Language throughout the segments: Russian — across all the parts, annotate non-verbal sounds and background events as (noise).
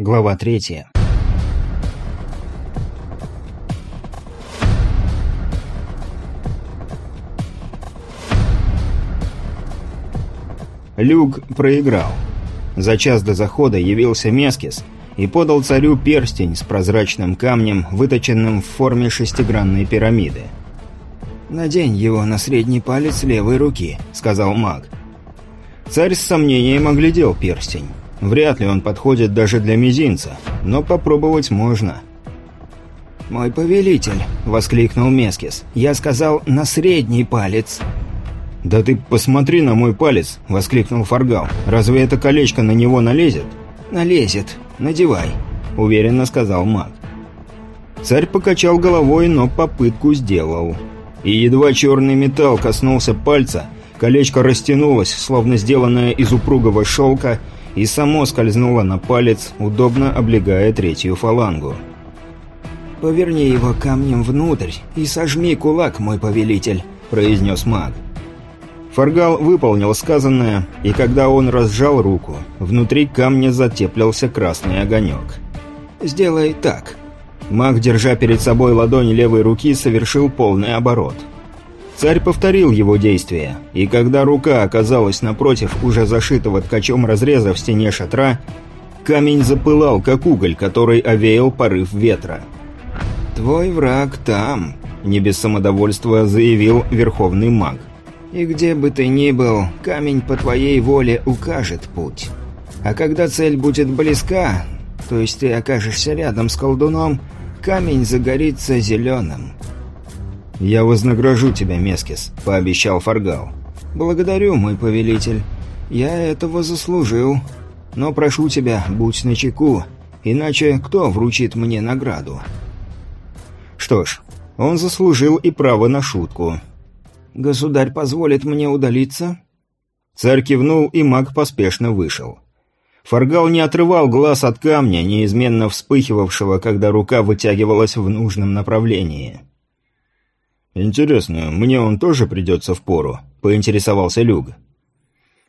Глава третья. Люк проиграл. За час до захода явился Мескис и подал царю перстень с прозрачным камнем, выточенным в форме шестигранной пирамиды. «Надень его на средний палец левой руки», — сказал маг. Царь с сомнением оглядел перстень. Вряд ли он подходит даже для мизинца, но попробовать можно. «Мой повелитель!» — воскликнул Мескис. «Я сказал, на средний палец!» «Да ты посмотри на мой палец!» — воскликнул Фаргал. «Разве это колечко на него налезет?» «Налезет. Надевай», — уверенно сказал маг. Царь покачал головой, но попытку сделал. И едва черный металл коснулся пальца, колечко растянулось, словно сделанное из упругого шелка, и само скользнуло на палец, удобно облегая третью фалангу. «Поверни его камнем внутрь и сожми кулак, мой повелитель», — произнес маг. Фаргал выполнил сказанное, и когда он разжал руку, внутри камня затеплился красный огонек. «Сделай так». Маг, держа перед собой ладонь левой руки, совершил полный оборот — Царь повторил его действия, и когда рука оказалась напротив уже зашитого ткачом разреза в стене шатра, камень запылал, как уголь, который овеял порыв ветра. «Твой враг там», — не без самодовольства заявил верховный маг. «И где бы ты ни был, камень по твоей воле укажет путь. А когда цель будет близка, то есть ты окажешься рядом с колдуном, камень загорится зеленым». «Я вознагражу тебя, Мескис», — пообещал Фаргал. «Благодарю, мой повелитель. Я этого заслужил. Но прошу тебя, будь начеку, иначе кто вручит мне награду?» Что ж, он заслужил и право на шутку. «Государь позволит мне удалиться?» Царь кивнул, и маг поспешно вышел. Фаргал не отрывал глаз от камня, неизменно вспыхивавшего, когда рука вытягивалась в нужном направлении. «Интересно, мне он тоже придется в пору?» – поинтересовался Люг.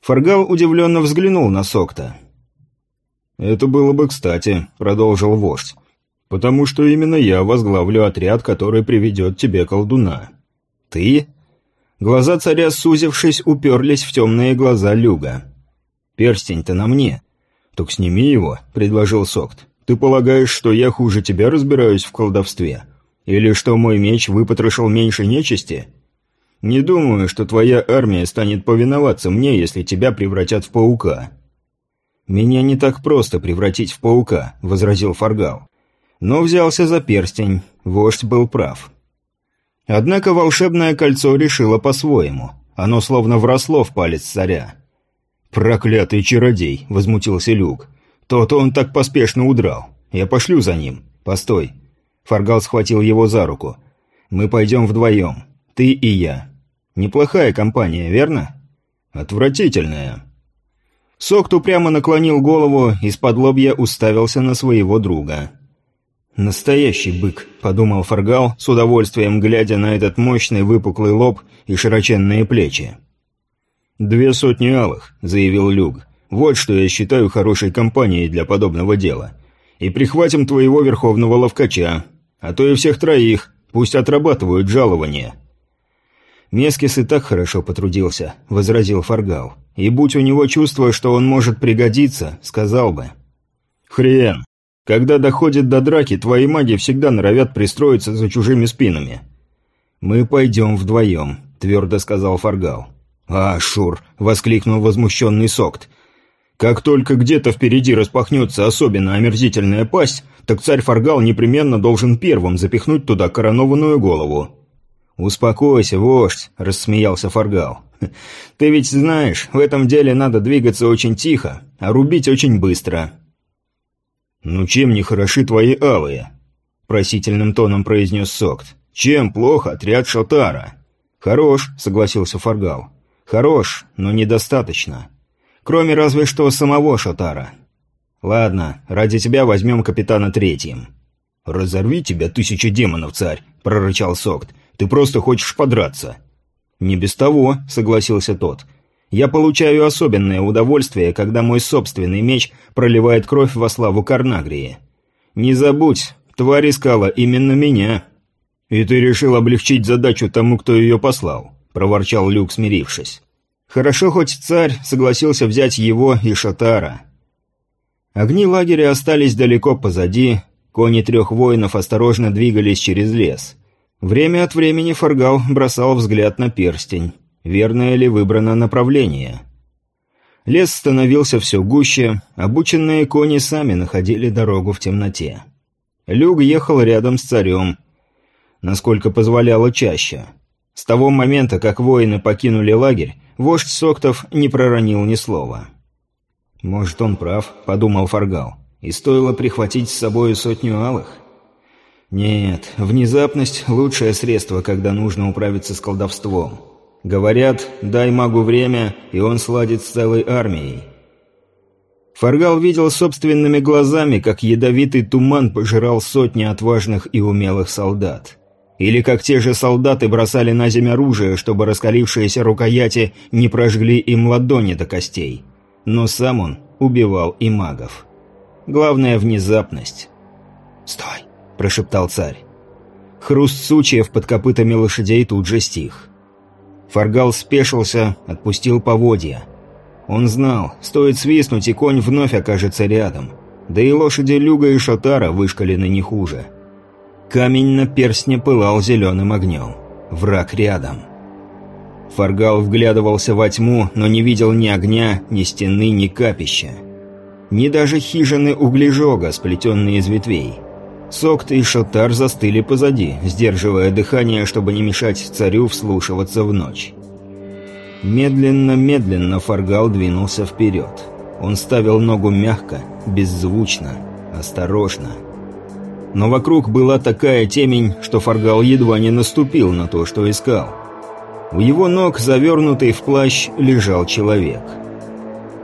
Фаргал удивленно взглянул на Сокта. «Это было бы кстати», – продолжил вождь. «Потому что именно я возглавлю отряд, который приведет тебе колдуна». «Ты?» Глаза царя, сузившись, уперлись в темные глаза Люга. «Перстень-то на мне». «Так сними его», — предложил Сокт. «Ты полагаешь, что я хуже тебя разбираюсь в колдовстве? Или что мой меч выпотрошил меньше нечисти? Не думаю, что твоя армия станет повиноваться мне, если тебя превратят в паука». «Меня не так просто превратить в паука», — возразил Фаргал. Но взялся за перстень, вождь был прав. Однако волшебное кольцо решило по-своему. Оно словно вросло в палец царя. «Проклятый чародей!» — возмутился Люк. «То-то он так поспешно удрал. Я пошлю за ним. Постой, Фаргал схватил его за руку. «Мы пойдем вдвоем. Ты и я. Неплохая компания, верно?» «Отвратительная». Сокту прямо наклонил голову, из-под лобья уставился на своего друга. «Настоящий бык», — подумал Фаргал, с удовольствием глядя на этот мощный выпуклый лоб и широченные плечи. «Две сотни алых», — заявил Люк. «Вот что я считаю хорошей компанией для подобного дела. И прихватим твоего верховного ловкача а то и всех троих, пусть отрабатывают жалование». «Мескис и так хорошо потрудился», — возразил Фаргал. «И будь у него чувство, что он может пригодиться, сказал бы». «Хрен. Когда доходит до драки, твои маги всегда норовят пристроиться за чужими спинами». «Мы пойдем вдвоем», — твердо сказал Фаргал. «А, Шур!» — воскликнул возмущенный Сокт. Как только где-то впереди распахнется особенно омерзительная пасть, так царь Фаргал непременно должен первым запихнуть туда коронованную голову. «Успокойся, вождь», — рассмеялся Фаргал. «Ты ведь знаешь, в этом деле надо двигаться очень тихо, а рубить очень быстро». «Ну чем не хороши твои алые?» — просительным тоном произнес Сокт. «Чем плохо отряд Шотара?» «Хорош», — согласился Фаргал. «Хорош, но недостаточно». Кроме разве что самого Шотара. Ладно, ради тебя возьмем капитана третьим. «Разорви тебя, тысяча демонов, царь!» — прорычал Сокт. «Ты просто хочешь подраться!» «Не без того», — согласился тот. Я получаю особенное удовольствие, когда мой собственный меч проливает кровь во славу Карнагрии. Не забудь, тварь искала именно меня. И ты решил облегчить задачу тому, кто ее послал, проворчал Люк, смирившись. Хорошо, хоть царь согласился взять его и Шатара. Огни лагеря остались далеко позади, кони трех воинов осторожно двигались через лес. Время от времени Фаргал бросал взгляд на перстень верное ли выбрано направление. Лес становился все гуще, обученные кони сами находили дорогу в темноте. Люк ехал рядом с царем, насколько позволяло чаще. С того момента, как воины покинули лагерь, вождь Соктов не проронил ни слова. «Может, он прав», — подумал Фаргал, — «и стоило прихватить с собой сотню алых?» «Нет, внезапность — лучшее средство, когда нужно управиться с колдовством». Говорят, дай магу время, и он сладит с целой армией. Фаргал видел собственными глазами, как ядовитый туман пожирал сотни отважных и умелых солдат. Или как те же солдаты бросали на землю оружие, чтобы раскалившиеся рукояти не прожгли им ладони до костей. Но сам он убивал и магов. Главное – внезапность. «Стой!» – прошептал царь. Хруст сучьев под копытами лошадей тут же стих. Фаргал спешился, отпустил поводья. Он знал, стоит свистнуть, и конь вновь окажется рядом. Да и лошади Люга и Шатара вышкалены не хуже. Камень на перстне пылал зеленым огнем. Враг рядом. Фаргал вглядывался во тьму, но не видел ни огня, ни стены, ни капища. Ни даже хижины углежога, сплетенные из ветвей. Сокт и Шотар застыли позади, сдерживая дыхание, чтобы не мешать царю вслушиваться в ночь. Медленно-медленно Фаргал двинулся вперед. Он ставил ногу мягко, беззвучно, осторожно. Но вокруг была такая темень, что Фаргал едва не наступил на то, что искал. У его ног, завернутый в плащ, лежал человек.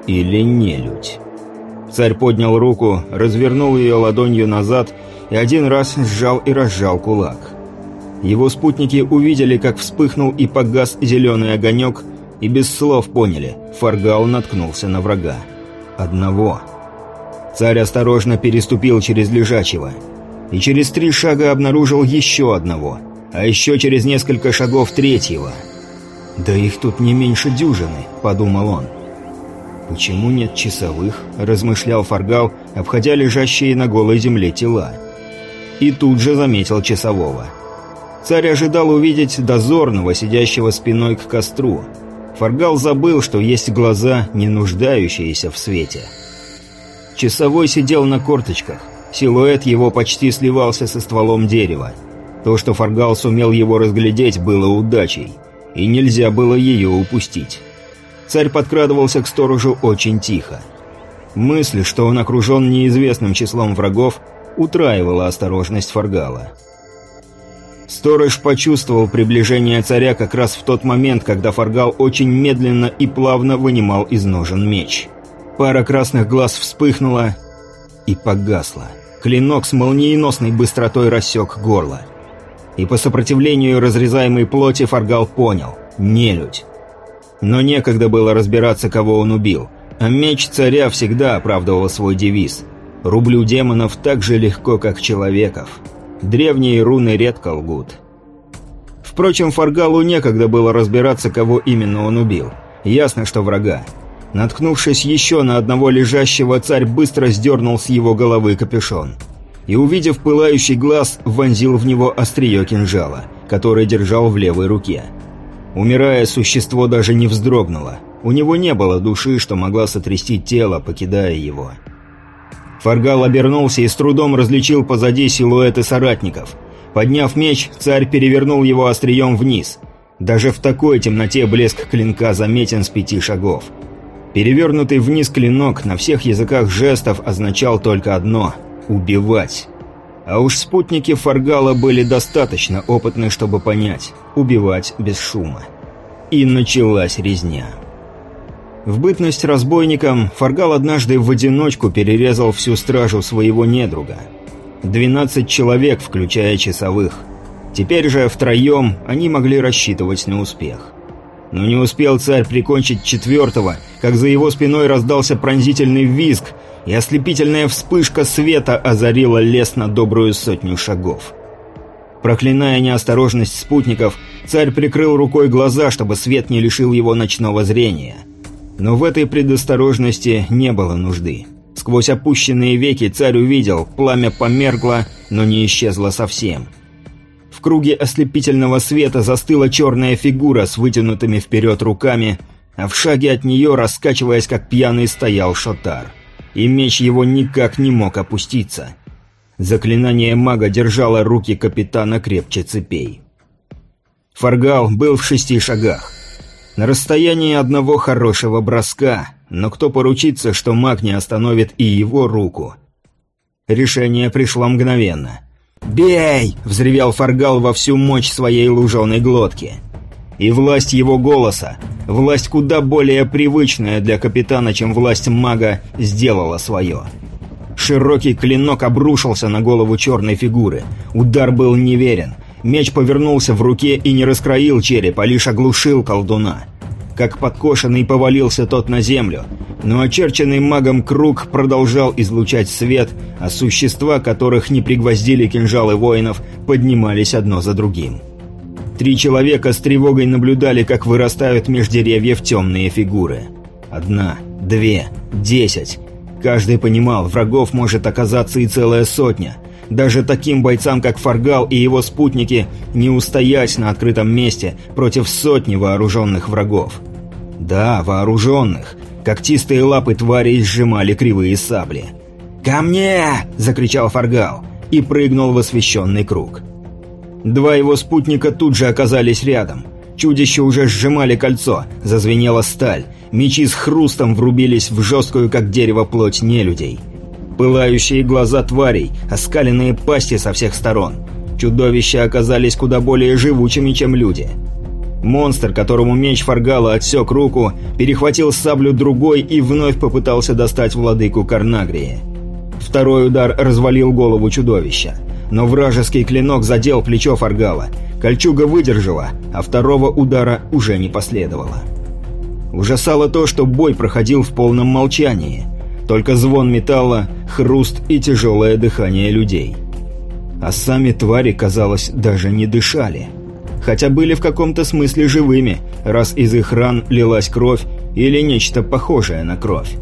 Или нелюдь. Царь поднял руку, развернул ее ладонью назад и один раз сжал и разжал кулак. Его спутники увидели, как вспыхнул и погас зеленый огонек, и без слов поняли – Фаргал наткнулся на врага. Одного. Царь осторожно переступил через лежачего. И через три шага обнаружил еще одного. А еще через несколько шагов третьего. «Да их тут не меньше дюжины», – подумал он. «Почему нет часовых?» – размышлял Фаргал, обходя лежащие на голой земле тела и тут же заметил часового. Царь ожидал увидеть дозорного, сидящего спиной к костру. Фаргал забыл, что есть глаза, не нуждающиеся в свете. Часовой сидел на корточках. Силуэт его почти сливался со стволом дерева. То, что Фаргал сумел его разглядеть, было удачей, и нельзя было ее упустить. Царь подкрадывался к сторожу очень тихо. Мысль, что он окружен неизвестным числом врагов, утраивала осторожность Фаргала. Сторож почувствовал приближение царя как раз в тот момент, когда Фаргал очень медленно и плавно вынимал из ножен меч. Пара красных глаз вспыхнула и погасла. Клинок с молниеносной быстротой рассек горло. И по сопротивлению разрезаемой плоти Фаргал понял – нелюдь. Но некогда было разбираться, кого он убил, а меч царя всегда оправдывал свой девиз – Рублю демонов так же легко, как человеков. Древние руны редко лгут. Впрочем, Фаргалу некогда было разбираться, кого именно он убил. Ясно, что врага. Наткнувшись еще на одного лежащего, царь быстро сдернул с его головы капюшон. И, увидев пылающий глаз, вонзил в него острие кинжала, который держал в левой руке. Умирая, существо даже не вздрогнуло. У него не было души, что могла сотрясти тело, покидая его. Фаргал обернулся и с трудом различил позади силуэты соратников. Подняв меч, царь перевернул его острием вниз. Даже в такой темноте блеск клинка заметен с пяти шагов. Перевернутый вниз клинок на всех языках жестов означал только одно – убивать. А уж спутники Фаргала были достаточно опытны, чтобы понять – убивать без шума. И началась резня. В бытность разбойником Фаргал однажды в одиночку перерезал всю стражу своего недруга. Двенадцать человек, включая часовых. Теперь же втроем они могли рассчитывать на успех. Но не успел царь прикончить четвертого, как за его спиной раздался пронзительный визг, и ослепительная вспышка света озарила лес на добрую сотню шагов. Проклиная неосторожность спутников, царь прикрыл рукой глаза, чтобы свет не лишил его ночного зрения. Но в этой предосторожности не было нужды. Сквозь опущенные веки царь увидел, пламя померкло, но не исчезло совсем. В круге ослепительного света застыла черная фигура с вытянутыми вперед руками, а в шаге от нее, раскачиваясь как пьяный, стоял Шотар. И меч его никак не мог опуститься. Заклинание мага держало руки капитана крепче цепей. Фаргал был в шести шагах. На расстоянии одного хорошего броска, но кто поручится, что маг не остановит и его руку? Решение пришло мгновенно. «Бей!» – взревел Фаргал во всю мощь своей луженой глотки. И власть его голоса, власть куда более привычная для капитана, чем власть мага, сделала свое. Широкий клинок обрушился на голову черной фигуры. Удар был неверен. Меч повернулся в руке и не раскроил череп, а лишь оглушил колдуна. Как подкошенный повалился тот на землю, но очерченный магом круг продолжал излучать свет, а существа, которых не пригвоздили кинжалы воинов, поднимались одно за другим. Три человека с тревогой наблюдали, как вырастают меж деревьев темные фигуры. Одна, две, десять. Каждый понимал, врагов может оказаться и целая сотня. Даже таким бойцам, как Фаргал и его спутники, не устоять на открытом месте против сотни вооруженных врагов. Да, вооруженных. Когтистые лапы тварей сжимали кривые сабли. «Ко мне!» – закричал Фаргал и прыгнул в освещенный круг. Два его спутника тут же оказались рядом. Чудища уже сжимали кольцо, зазвенела сталь. Мечи с хрустом врубились в жесткую, как дерево, плоть нелюдей. Пылающие глаза тварей, оскаленные пасти со всех сторон. Чудовища оказались куда более живучими, чем люди. Монстр, которому меч Фаргала отсек руку, перехватил саблю другой и вновь попытался достать владыку Карнагрии. Второй удар развалил голову чудовища. Но вражеский клинок задел плечо Фаргала. Кольчуга выдержала, а второго удара уже не последовало. Ужасало то, что бой проходил в полном молчании – только звон металла, хруст и тяжелое дыхание людей. А сами твари, казалось, даже не дышали. Хотя были в каком-то смысле живыми, раз из их ран лилась кровь или нечто похожее на кровь.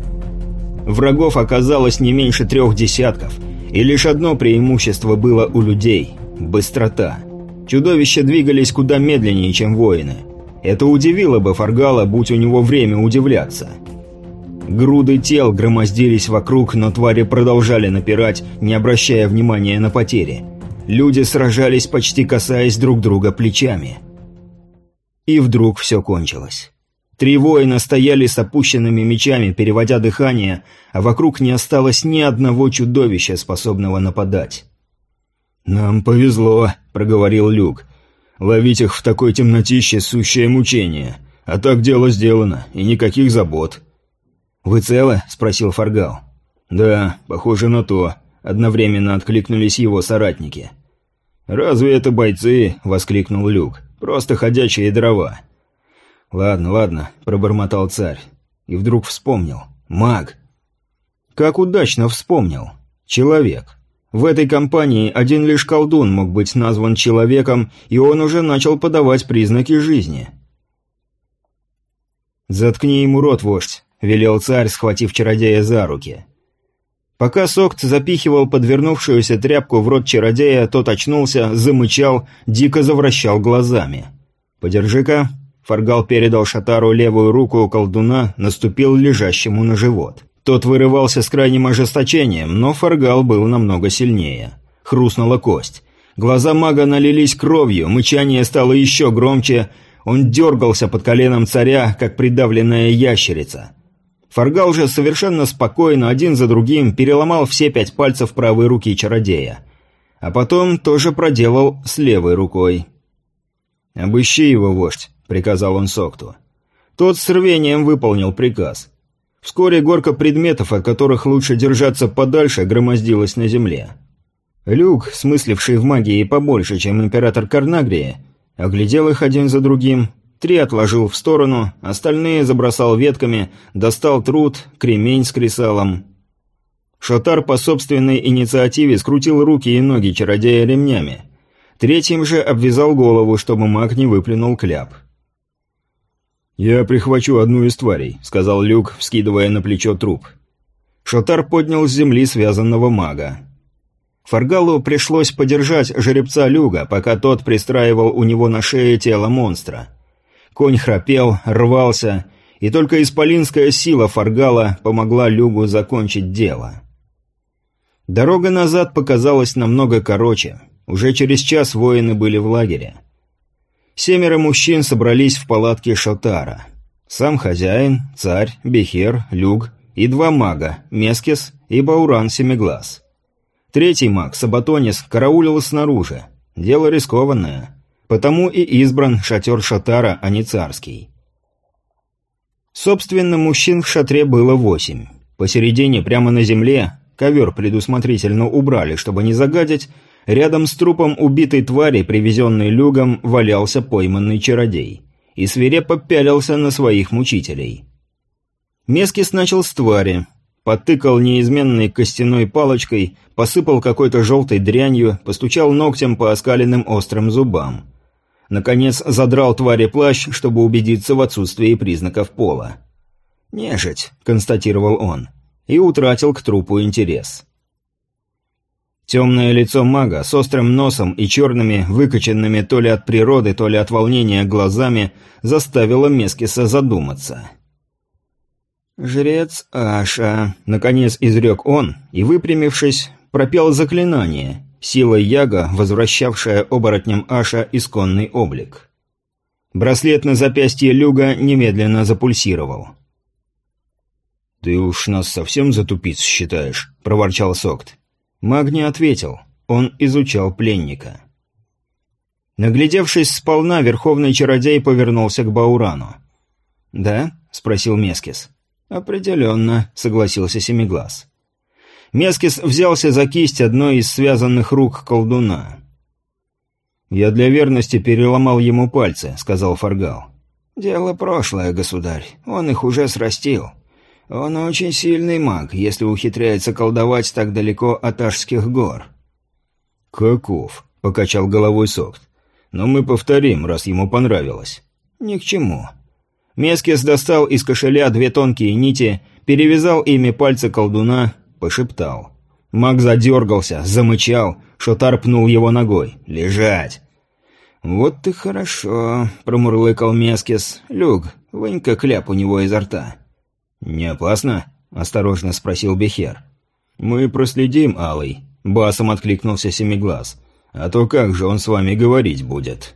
Врагов оказалось не меньше трех десятков, и лишь одно преимущество было у людей – быстрота. Чудовища двигались куда медленнее, чем воины. Это удивило бы Фаргала, будь у него время удивляться – Груды тел громоздились вокруг, но твари продолжали напирать, не обращая внимания на потери. Люди сражались, почти касаясь друг друга плечами. И вдруг все кончилось. Три воина стояли с опущенными мечами, переводя дыхание, а вокруг не осталось ни одного чудовища, способного нападать. «Нам повезло», — проговорил Люк. «Ловить их в такой темнотище — сущее мучение. А так дело сделано, и никаких забот». «Вы целы?» – спросил Фаргал. «Да, похоже на то», – одновременно откликнулись его соратники. «Разве это бойцы?» – воскликнул Люк. «Просто ходячие дрова». «Ладно, ладно», – пробормотал царь. И вдруг вспомнил. «Маг». Как удачно вспомнил. Человек. В этой компании один лишь колдун мог быть назван человеком, и он уже начал подавать признаки жизни. «Заткни ему рот, вождь», велел царь, схватив чародея за руки. Пока Сокт запихивал подвернувшуюся тряпку в рот чародея, тот очнулся, замычал, дико завращал глазами. «Подержи-ка». Фаргал передал Шатару левую руку колдуна, наступил лежащему на живот. Тот вырывался с крайним ожесточением, но Фаргал был намного сильнее. Хрустнула кость. Глаза мага налились кровью, мычание стало еще громче, он дергался под коленом царя, как придавленная ящерица. Фаргал же совершенно спокойно, один за другим, переломал все пять пальцев правой руки чародея. А потом тоже проделал с левой рукой. «Обыщи его, вождь», — приказал он Сокту. Тот с рвением выполнил приказ. Вскоре горка предметов, от которых лучше держаться подальше, громоздилась на земле. Люк, смысливший в магии побольше, чем император Карнагрии, оглядел их один за другим, Три отложил в сторону, остальные забросал ветками, достал труд, кремень с кресалом. Шатар по собственной инициативе скрутил руки и ноги чародея ремнями. Третьим же обвязал голову, чтобы маг не выплюнул кляп. «Я прихвачу одну из тварей», — сказал Люк, вскидывая на плечо труп. Шатар поднял с земли связанного мага. Фаргалу пришлось подержать жеребца Люга, пока тот пристраивал у него на шее тело монстра. Конь храпел, рвался, и только исполинская сила Фаргала помогла Люгу закончить дело. Дорога назад показалась намного короче. Уже через час воины были в лагере. Семеро мужчин собрались в палатке Шотара. Сам хозяин, царь, Бехер, Люг и два мага, Мескис и Бауран Семиглаз. Третий маг, Сабатонис, караулил снаружи. Дело рискованное. Потому и избран шатер Шатара, а не царский. Собственно, мужчин в шатре было восемь. Посередине, прямо на земле, ковер предусмотрительно убрали, чтобы не загадить, рядом с трупом убитой твари, привезенной люгом, валялся пойманный чародей. И свирепо пялился на своих мучителей. Мескис начал с твари. Потыкал неизменной костяной палочкой, посыпал какой-то желтой дрянью, постучал ногтем по оскаленным острым зубам. Наконец задрал твари плащ, чтобы убедиться в отсутствии признаков пола. «Нежить», — констатировал он, и утратил к трупу интерес. Темное лицо мага с острым носом и черными, выкоченными то ли от природы, то ли от волнения глазами, заставило Мескиса задуматься. «Жрец Аша», — наконец изрек он, и, выпрямившись, пропел заклинание, сила яга, возвращавшая оборотням Аша исконный облик. Браслет на запястье Люга немедленно запульсировал. «Ты уж нас совсем за тупиц считаешь?» — проворчал Сокт. Маг не ответил. Он изучал пленника. Наглядевшись сполна, верховный чародей повернулся к Баурану. «Да?» — спросил Мескис. «Определенно», — согласился Семиглаз. Мескис взялся за кисть одной из связанных рук колдуна. «Я для верности переломал ему пальцы», — сказал Фаргал. «Дело прошлое, государь. Он их уже срастил. Он очень сильный маг, если ухитряется колдовать так далеко от Ашских гор». «Каков?» — покачал головой Сокт. «Но мы повторим, раз ему понравилось». «Ни к чему». Мескис достал из кошеля две тонкие нити, перевязал ими пальцы колдуна, пошептал. Маг задергался, замычал, Шотар пнул его ногой. «Лежать!» «Вот ты хорошо», — промурлыкал Мескис. «Люк, вынь-ка кляп у него изо рта». «Не опасно?» — осторожно спросил Бехер. «Мы проследим, Алый», — басом откликнулся Семиглаз. «А то как же он с вами говорить будет?»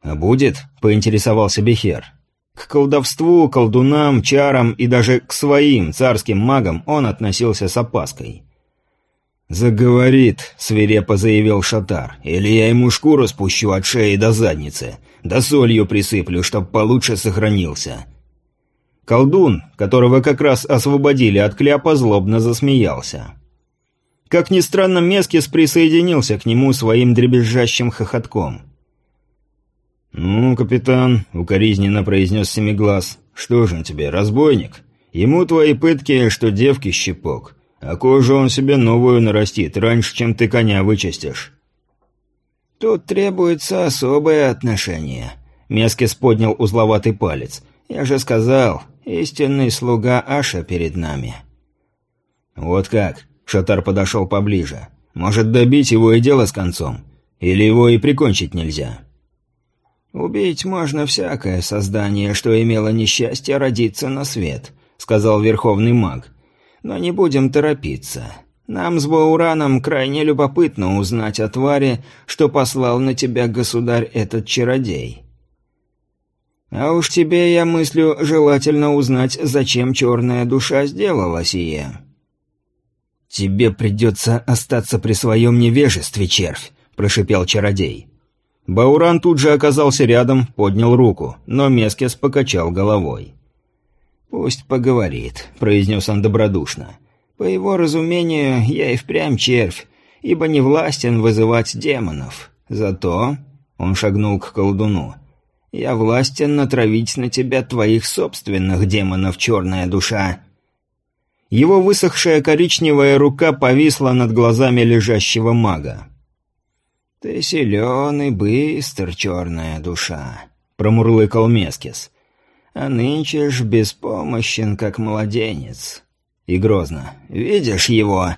«А будет?» — поинтересовался Бехер. К колдовству, колдунам, чарам и даже к своим царским магам он относился с опаской. «Заговорит», — свирепо заявил Шатар, — «или я ему шкуру спущу от шеи до задницы, да солью присыплю, чтоб получше сохранился». Колдун, которого как раз освободили от кляпа, злобно засмеялся. Как ни странно, Мескис присоединился к нему своим дребезжащим хохотком. «Ну, капитан», — укоризненно произнес Семиглаз, — «что же он тебе, разбойник? Ему твои пытки, что девки щепок, а кожу он себе новую нарастит раньше, чем ты коня вычистишь». «Тут требуется особое отношение», — Мескис поднял узловатый палец. «Я же сказал, истинный слуга Аша перед нами». «Вот как?» — Шатар подошел поближе. «Может, добить его и дело с концом? Или его и прикончить нельзя?» «Убить можно всякое создание, что имело несчастье родиться на свет», — сказал Верховный Маг. «Но не будем торопиться. Нам с Баураном крайне любопытно узнать о твари, что послал на тебя государь этот чародей. А уж тебе, я мыслю, желательно узнать, зачем черная душа сделала сие». «Тебе придется остаться при своем невежестве, червь», — прошипел чародей. Бауран тут же оказался рядом, поднял руку, но Мескес покачал головой. «Пусть поговорит», — произнес он добродушно. «По его разумению, я и впрямь червь, ибо не властен вызывать демонов. Зато...» — он шагнул к колдуну. Я властен натравить на тебя твоих собственных демонов, черная душа». Его высохшая коричневая рука повисла над глазами лежащего мага. «Ты силен и быстр, черная душа», — промурлыкал Мескис. «А нынче ж беспомощен, как младенец». И грозно. «Видишь его?»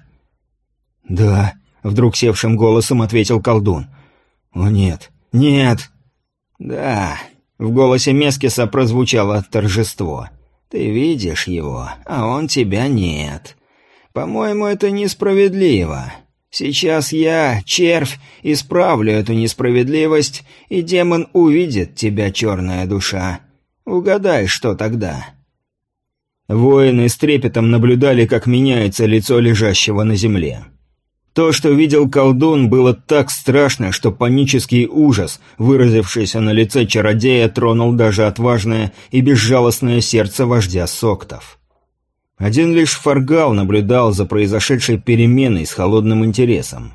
«Да», — вдруг севшим голосом ответил колдун. «О нет, нет!» «Да», — в голосе Мескиса прозвучало торжество. «Ты видишь его, а он тебя нет. По-моему, это несправедливо. Сейчас я, червь, исправлю эту несправедливость, и демон увидит тебя, черная душа. Угадай, что тогда?» Воины с трепетом наблюдали, как меняется лицо лежащего на земле. То, что видел колдун, было так страшно, что панический ужас, выразившийся на лице чародея, тронул даже отважное и безжалостное сердце вождя Соктов. Один лишь Фаргал наблюдал за произошедшей переменой с холодным интересом.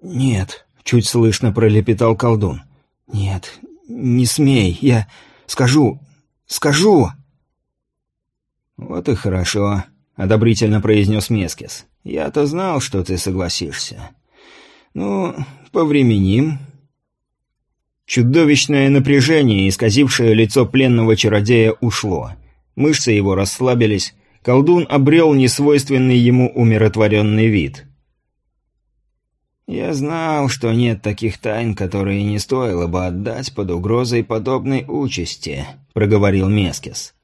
«Нет», — чуть слышно пролепетал колдун. «Нет, не смей, я скажу, скажу». «Вот и хорошо», — одобрительно произнес Мескис. Я-то знал, что ты согласишься. Ну, повременим. Чудовищное напряжение, исказившее лицо пленного чародея, ушло. Мышцы его расслабились, колдун обрел несвойственный ему умиротворенный вид. «Я знал, что нет таких тайн, которые не стоило бы отдать под угрозой подобной участи», — проговорил Мескис.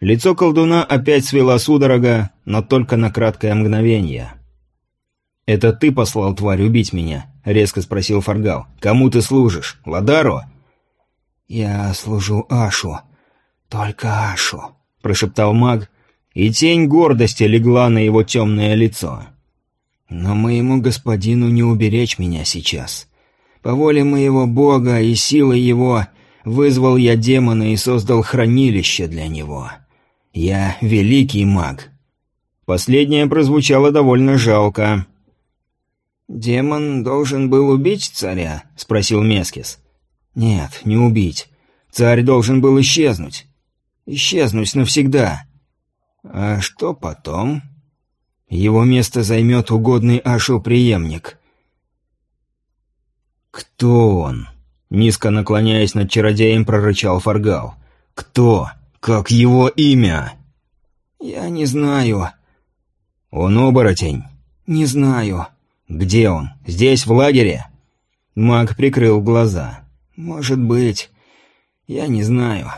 Лицо колдуна опять свело судорога, но только на краткое мгновение. «Это ты послал тварь убить меня?» — резко спросил Фаргал. «Кому ты служишь? Ладаро?» «Я служу Ашу. Только Ашу», — прошептал маг, и тень гордости легла на его темное лицо. «Но моему господину не уберечь меня сейчас. По воле моего бога и силы его вызвал я демона и создал хранилище для него». Я великий маг». Последнее прозвучало довольно жалко. «Демон должен был убить царя?» — спросил Мескис. «Нет, не убить. Царь должен был исчезнуть. Исчезнуть навсегда. А что потом?» «Его место займет угодный Ашу преемник». «Кто он?» — низко наклоняясь над чародеем, прорычал Фаргал. «Кто? «Как его имя?» «Я не знаю». «Он оборотень?» «Не знаю». «Где он? Здесь, в лагере?» Маг прикрыл глаза. «Может быть. Я не знаю».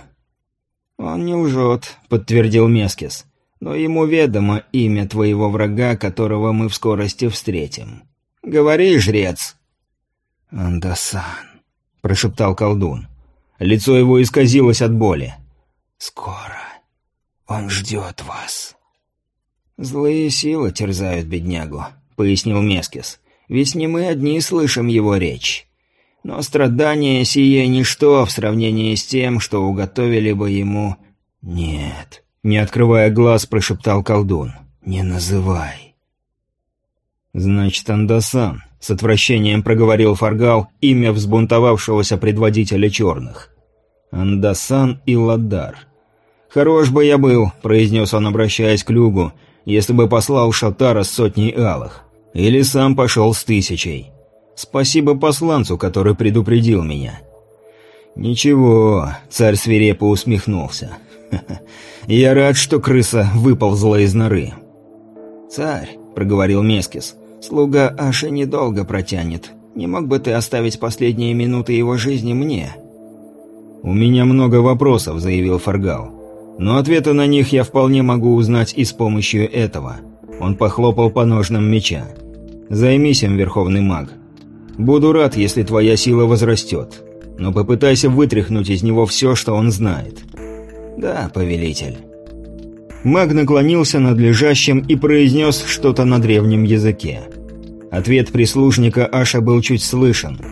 «Он не лжет», — подтвердил Мескис. «Но ему ведомо имя твоего врага, которого мы в скорости встретим. Говори, жрец!» «Андасан», — прошептал колдун. Лицо его исказилось от боли. Скоро. Он ждет вас. Злые силы терзают беднягу, пояснил Мескис. Ведь не мы одни слышим его речь. Но страдание сие ничто в сравнении с тем, что уготовили бы ему... Нет, не открывая глаз, прошептал колдун. Не называй. Значит, Андасан, с отвращением проговорил Фаргал имя взбунтовавшегося предводителя черных. Андасан и Ладар. «Хорош бы я был», — произнес он, обращаясь к Люгу, «если бы послал Шатара с сотней алых. Или сам пошел с тысячей. Спасибо посланцу, который предупредил меня». «Ничего», — царь свирепо усмехнулся. (laughs) «Я рад, что крыса выползла из норы». «Царь», — проговорил Мескис, — «слуга Аши недолго протянет. Не мог бы ты оставить последние минуты его жизни мне?» «У меня много вопросов», — заявил Фаргал. Но ответы на них я вполне могу узнать и с помощью этого. Он похлопал по ножнам меча. Займись им, Верховный Маг. Буду рад, если твоя сила возрастет. Но попытайся вытряхнуть из него все, что он знает. Да, повелитель. Маг наклонился над лежащим и произнес что-то на древнем языке. Ответ прислужника Аша был чуть слышен –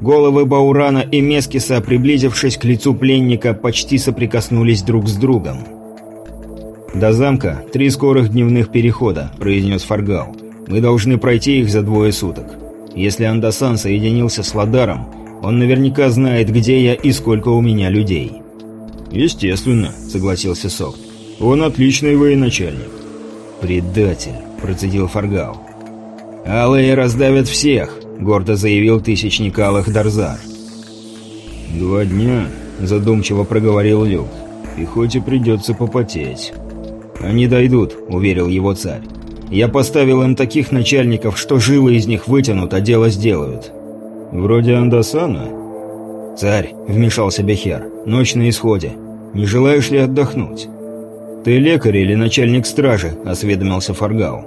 Головы Баурана и Мескиса, приблизившись к лицу пленника, почти соприкоснулись друг с другом. «До замка три скорых дневных перехода», – произнес Фаргал. «Мы должны пройти их за двое суток. Если Андасан соединился с Ладаром, Он наверняка знает, где я и сколько у меня людей». «Естественно», — согласился Сок. «Он отличный военачальник». «Предатель», — процедил Фаргал. «Алые раздавят всех», — гордо заявил тысячник Алых Дарзар. «Два дня», — задумчиво проговорил Люк. «И хоть и придется попотеть». «Они дойдут», — уверил его царь. «Я поставил им таких начальников, что жилы из них вытянут, а дело сделают». «Вроде Андасана?» «Царь», — вмешался Бехер, — «ночь на исходе. Не желаешь ли отдохнуть?» «Ты лекарь или начальник стражи?» — осведомился Фаргал.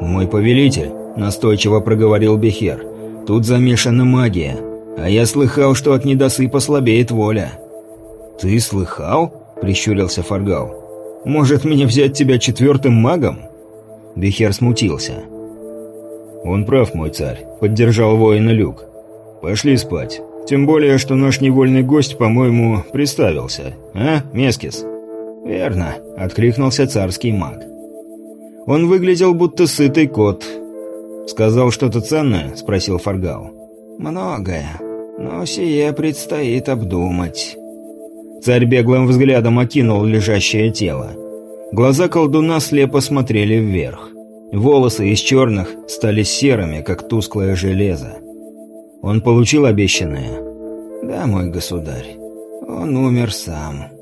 «Мой повелитель», — настойчиво проговорил Бехер, — «тут замешана магия, а я слыхал, что от недосыпа слабеет воля». «Ты слыхал?» — прищурился Фаргал. «Может, мне взять тебя четвертым магом?» Бехер смутился. «Он прав, мой царь», — поддержал воина Люк. «Пошли спать. Тем более, что наш невольный гость, по-моему, приставился. А, Мескис?» «Верно», — откликнулся царский маг. Он выглядел будто сытый кот. «Сказал что-то ценное?» — спросил Фаргал. «Многое, но сие предстоит обдумать». Царь беглым взглядом окинул лежащее тело. Глаза колдуна слепо смотрели вверх. Волосы из черных стали серыми, как тусклое железо. Он получил обещанное? «Да, мой государь, он умер сам».